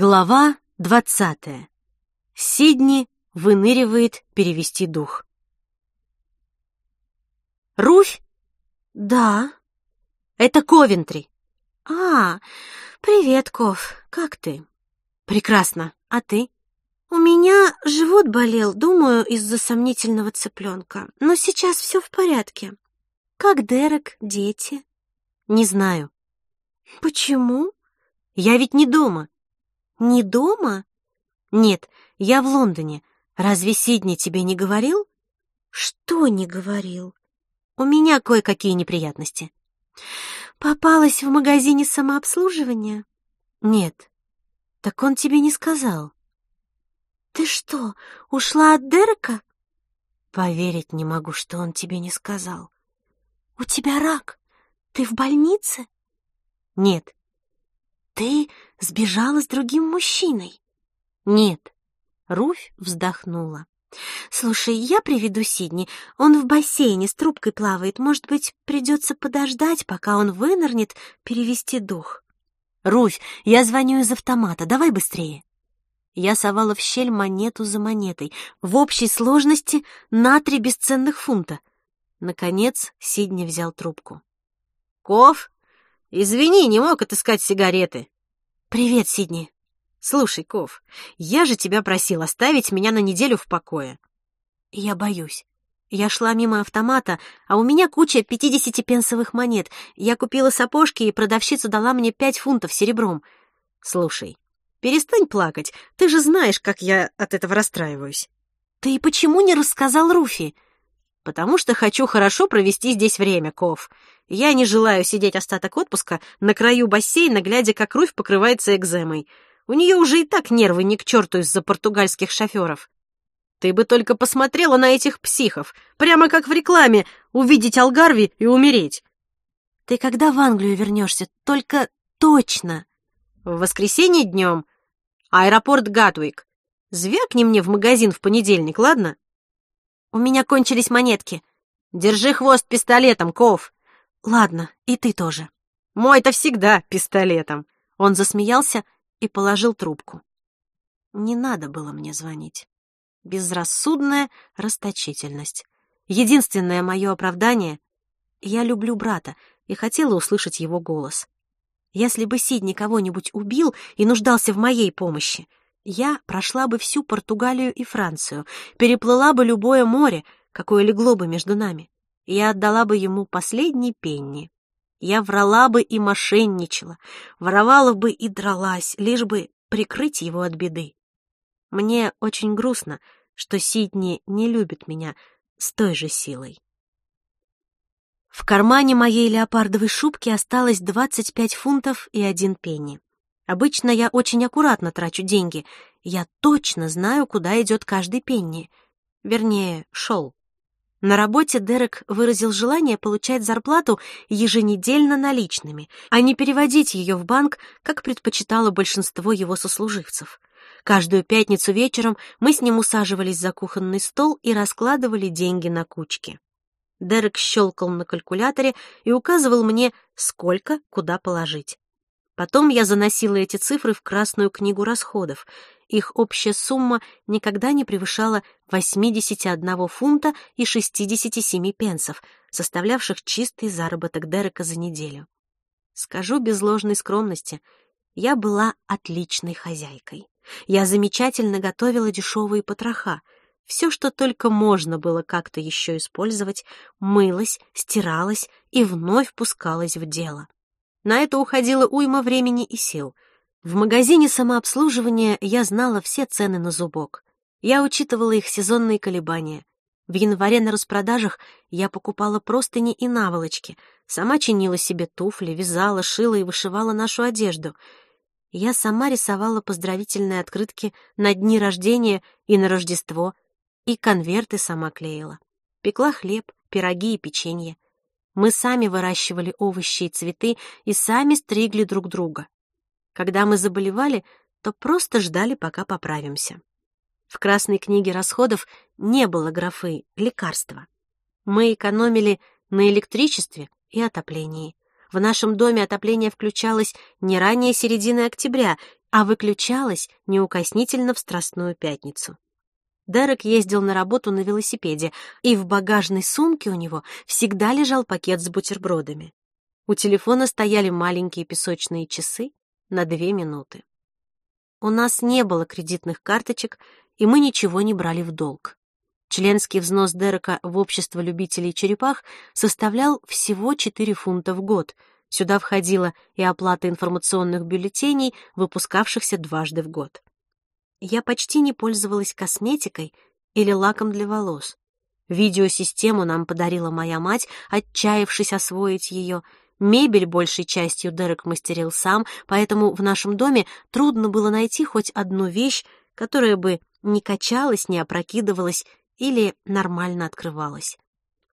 Глава двадцатая. Сидни выныривает перевести дух. Руфь? Да. Это Ковентри. А, привет, Ков. Как ты? Прекрасно. А ты? У меня живот болел, думаю, из-за сомнительного цыпленка. Но сейчас все в порядке. Как Дерек, дети? Не знаю. Почему? Я ведь не дома. Не дома? Нет, я в Лондоне. Разве Сидни тебе не говорил? Что не говорил? У меня кое-какие неприятности. Попалась в магазине самообслуживания? Нет. Так он тебе не сказал. Ты что, ушла от Дерека? Поверить не могу, что он тебе не сказал. У тебя рак. Ты в больнице? Нет. Ты сбежала с другим мужчиной? Нет. Руфь вздохнула. Слушай, я приведу Сидни. Он в бассейне с трубкой плавает. Может быть, придется подождать, пока он вынырнет, перевести дух. Руфь, я звоню из автомата. Давай быстрее. Я совала в щель монету за монетой. В общей сложности на три бесценных фунта. Наконец Сидни взял трубку. «Ков, извини, не мог отыскать сигареты». «Привет, Сидни». «Слушай, Ков, я же тебя просил оставить меня на неделю в покое». «Я боюсь. Я шла мимо автомата, а у меня куча пятидесятипенсовых монет. Я купила сапожки, и продавщица дала мне пять фунтов серебром. Слушай, перестань плакать, ты же знаешь, как я от этого расстраиваюсь». «Ты почему не рассказал Руфи?» Потому что хочу хорошо провести здесь время, Ков. Я не желаю сидеть остаток отпуска на краю бассейна, глядя, как Руфь покрывается экземой. У нее уже и так нервы не к черту из-за португальских шоферов. Ты бы только посмотрела на этих психов, прямо как в рекламе, увидеть Алгарви и умереть. Ты когда в Англию вернешься? Только точно. В воскресенье днем. Аэропорт Гатвик. Звякни мне в магазин в понедельник, ладно? У меня кончились монетки. Держи хвост пистолетом, Ков. Ладно, и ты тоже. Мой-то всегда пистолетом. Он засмеялся и положил трубку. Не надо было мне звонить. Безрассудная расточительность. Единственное мое оправдание — я люблю брата и хотела услышать его голос. Если бы Сид никого-нибудь убил и нуждался в моей помощи, я прошла бы всю Португалию и Францию, переплыла бы любое море, какое легло бы между нами. Я отдала бы ему последний пенни. Я врала бы и мошенничала, воровала бы и дралась, лишь бы прикрыть его от беды. Мне очень грустно, что Сидни не любит меня с той же силой. В кармане моей леопардовой шубки осталось 25 фунтов и один пенни. Обычно я очень аккуратно трачу деньги. Я точно знаю, куда идет каждый пенни. Вернее, шел. На работе Дерек выразил желание получать зарплату еженедельно наличными, а не переводить ее в банк, как предпочитало большинство его сослуживцев. Каждую пятницу вечером мы с ним усаживались за кухонный стол и раскладывали деньги на кучки. Дерек щелкал на калькуляторе и указывал мне, сколько куда положить. Потом я заносила эти цифры в Красную книгу расходов. Их общая сумма никогда не превышала 81 фунта и 67 пенсов, составлявших чистый заработок Дерека за неделю. Скажу без ложной скромности, я была отличной хозяйкой. Я замечательно готовила дешевые потроха. Все, что только можно было как-то еще использовать, мылось, стиралось и вновь пускалось в дело. На это уходило уйма времени и сил. В магазине самообслуживания я знала все цены на зубок. Я учитывала их сезонные колебания. В январе на распродажах я покупала простыни и наволочки, сама чинила себе туфли, вязала, шила и вышивала нашу одежду. Я сама рисовала поздравительные открытки на дни рождения и на Рождество, и конверты сама клеила. Пекла хлеб, пироги и печенье. Мы сами выращивали овощи и цветы и сами стригли друг друга. Когда мы заболевали, то просто ждали, пока поправимся. В Красной книге расходов не было графы «лекарства». Мы экономили на электричестве и отоплении. В нашем доме отопление включалось не ранее середины октября, а выключалась неукоснительно в Страстную Пятницу. Дерек ездил на работу на велосипеде, и в багажной сумке у него всегда лежал пакет с бутербродами. У телефона стояли маленькие песочные часы на две минуты. У нас не было кредитных карточек, и мы ничего не брали в долг. Членский взнос Дерека в общество любителей черепах составлял всего 4 фунта в год. Сюда входила и оплата информационных бюллетеней, выпускавшихся дважды в год. Я почти не пользовалась косметикой или лаком для волос. Видеосистему нам подарила моя мать, отчаявшись освоить ее. Мебель большей частью Дерек мастерил сам, поэтому в нашем доме трудно было найти хоть одну вещь, которая бы не качалась, не опрокидывалась или нормально открывалась.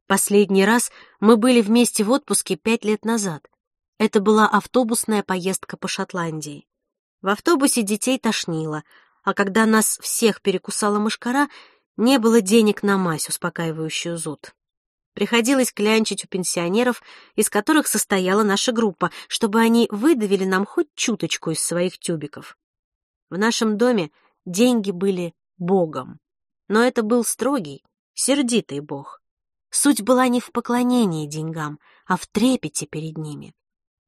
Последний раз мы были вместе в отпуске пять лет назад. Это была автобусная поездка по Шотландии. В автобусе детей тошнило, а когда нас всех перекусала мышкара, не было денег на мазь, успокаивающую зуд. Приходилось клянчить у пенсионеров, из которых состояла наша группа, чтобы они выдавили нам хоть чуточку из своих тюбиков. В нашем доме деньги были богом. Но это был строгий, сердитый бог. Суть была не в поклонении деньгам, а в трепете перед ними.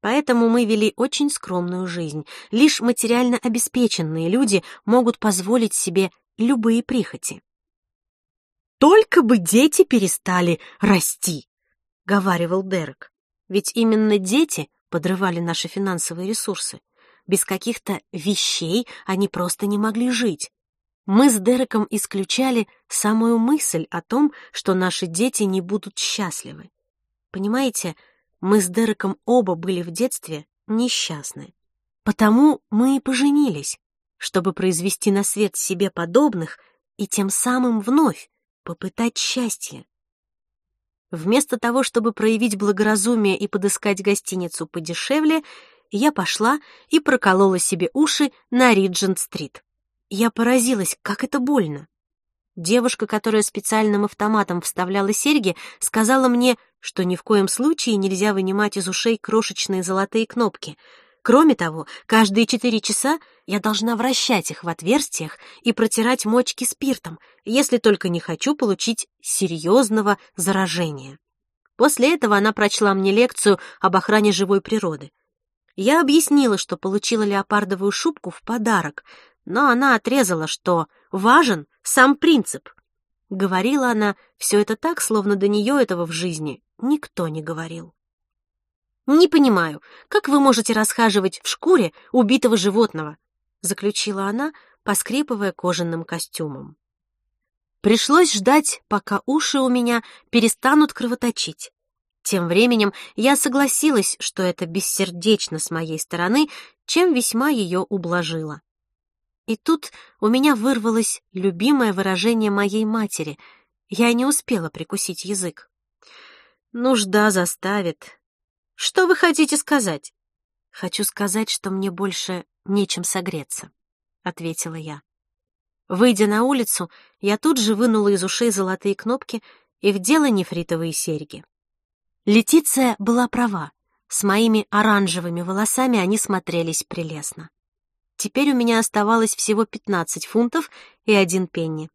Поэтому мы вели очень скромную жизнь. Лишь материально обеспеченные люди могут позволить себе любые прихоти. «Только бы дети перестали расти», — говаривал Дерек. Ведь именно дети подрывали наши финансовые ресурсы. Без каких-то вещей они просто не могли жить. Мы с Дереком исключали самую мысль о том, что наши дети не будут счастливы. Понимаете, мы с Дереком оба были в детстве несчастны. Потому мы и поженились, чтобы произвести на свет себе подобных и тем самым вновь попытать счастье. Вместо того, чтобы проявить благоразумие и подыскать гостиницу подешевле, я пошла и проколола себе уши на Риджент-стрит. Я поразилась, как это больно. Девушка, которая специальным автоматом вставляла серьги, сказала мне, что ни в коем случае нельзя вынимать из ушей крошечные золотые кнопки. Кроме того, каждые четыре часа я должна вращать их в отверстиях и протирать мочки спиртом, если только не хочу получить серьезного заражения. После этого она прочла мне лекцию об охране живой природы. Я объяснила, что получила леопардовую шубку в подарок, но она отрезала, что важен сам принцип. Говорила она все это так, словно до нее этого в жизни никто не говорил. «Не понимаю, как вы можете расхаживать в шкуре убитого животного?» заключила она, поскрипывая кожаным костюмом. Пришлось ждать, пока уши у меня перестанут кровоточить. Тем временем я согласилась, что это бессердечно с моей стороны, чем весьма ее ублажила. И тут у меня вырвалось любимое выражение моей матери. Я не успела прикусить язык. Нужда заставит. Что вы хотите сказать? Хочу сказать, что мне больше нечем согреться, ответила я. Выйдя на улицу, я тут же вынула из ушей золотые кнопки и вдела нефритовые серьги. Летиция была права. С моими оранжевыми волосами они смотрелись прелестно. Теперь у меня оставалось всего 15 фунтов и один пенни.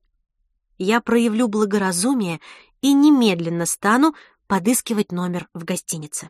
Я проявлю благоразумие и немедленно стану подыскивать номер в гостинице.